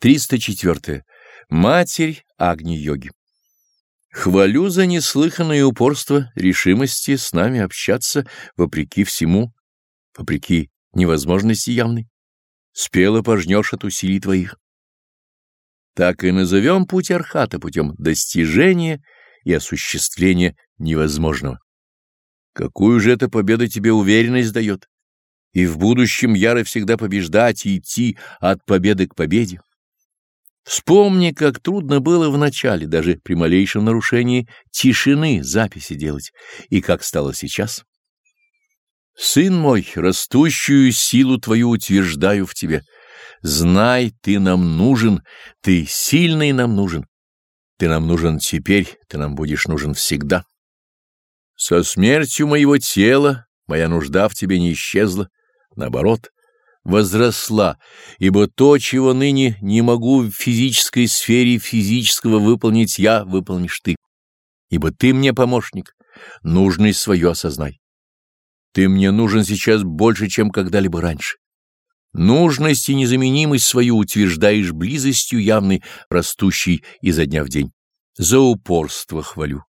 304. Матерь Агни-йоги. Хвалю за неслыханное упорство решимости с нами общаться вопреки всему, вопреки невозможности явной. Спело пожнешь от усилий твоих. Так и назовем путь Архата путем достижения и осуществления невозможного. Какую же эта победа тебе уверенность дает? И в будущем яро всегда побеждать и идти от победы к победе. Вспомни, как трудно было вначале, даже при малейшем нарушении тишины записи делать, и как стало сейчас. Сын мой, растущую силу твою утверждаю в тебе. Знай, ты нам нужен, ты сильный нам нужен. Ты нам нужен теперь, ты нам будешь нужен всегда. Со смертью моего тела моя нужда в тебе не исчезла, наоборот — возросла, ибо то, чего ныне не могу в физической сфере физического выполнить я, выполнишь ты. Ибо ты мне помощник, нужность свою осознай. Ты мне нужен сейчас больше, чем когда-либо раньше. Нужность и незаменимость свою утверждаешь близостью явной, растущей изо дня в день. За упорство хвалю.